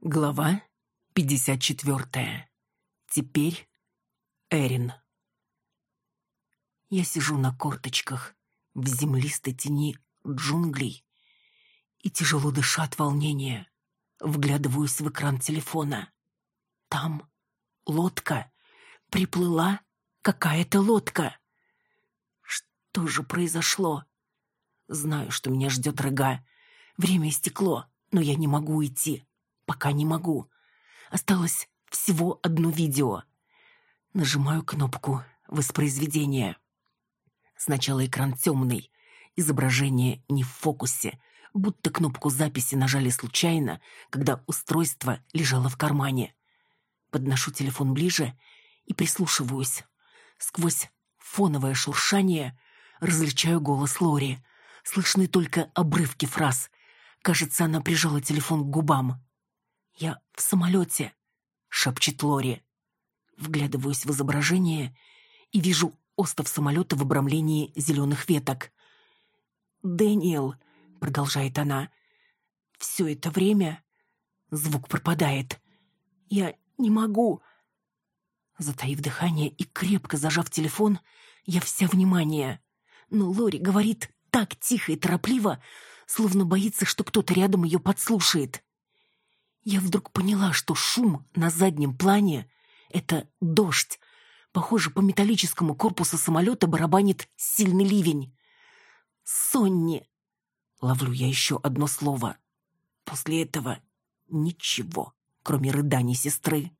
Глава 54. Теперь Эрин. Я сижу на корточках в землистой тени джунглей и тяжело дыша от волнения, вглядываюсь в экран телефона. Там лодка. Приплыла какая-то лодка. Что же произошло? Знаю, что меня ждет рыга. Время истекло, но я не могу идти. Пока не могу. Осталось всего одно видео. Нажимаю кнопку воспроизведения. Сначала экран темный, изображение не в фокусе, будто кнопку записи нажали случайно, когда устройство лежало в кармане. Подношу телефон ближе и прислушиваюсь. Сквозь фоновое шуршание различаю голос Лори. Слышны только обрывки фраз. Кажется, она прижала телефон к губам. «Я в самолете», — шепчет Лори. Вглядываюсь в изображение и вижу остов самолета в обрамлении зеленых веток. «Дэниел», — продолжает она, — «все это время...» Звук пропадает. «Я не могу...» Затаив дыхание и крепко зажав телефон, я вся внимание. Но Лори говорит так тихо и торопливо, словно боится, что кто-то рядом ее подслушает. Я вдруг поняла, что шум на заднем плане — это дождь. Похоже, по металлическому корпусу самолета барабанит сильный ливень. «Сонни!» Ловлю я еще одно слово. После этого ничего, кроме рыданий сестры.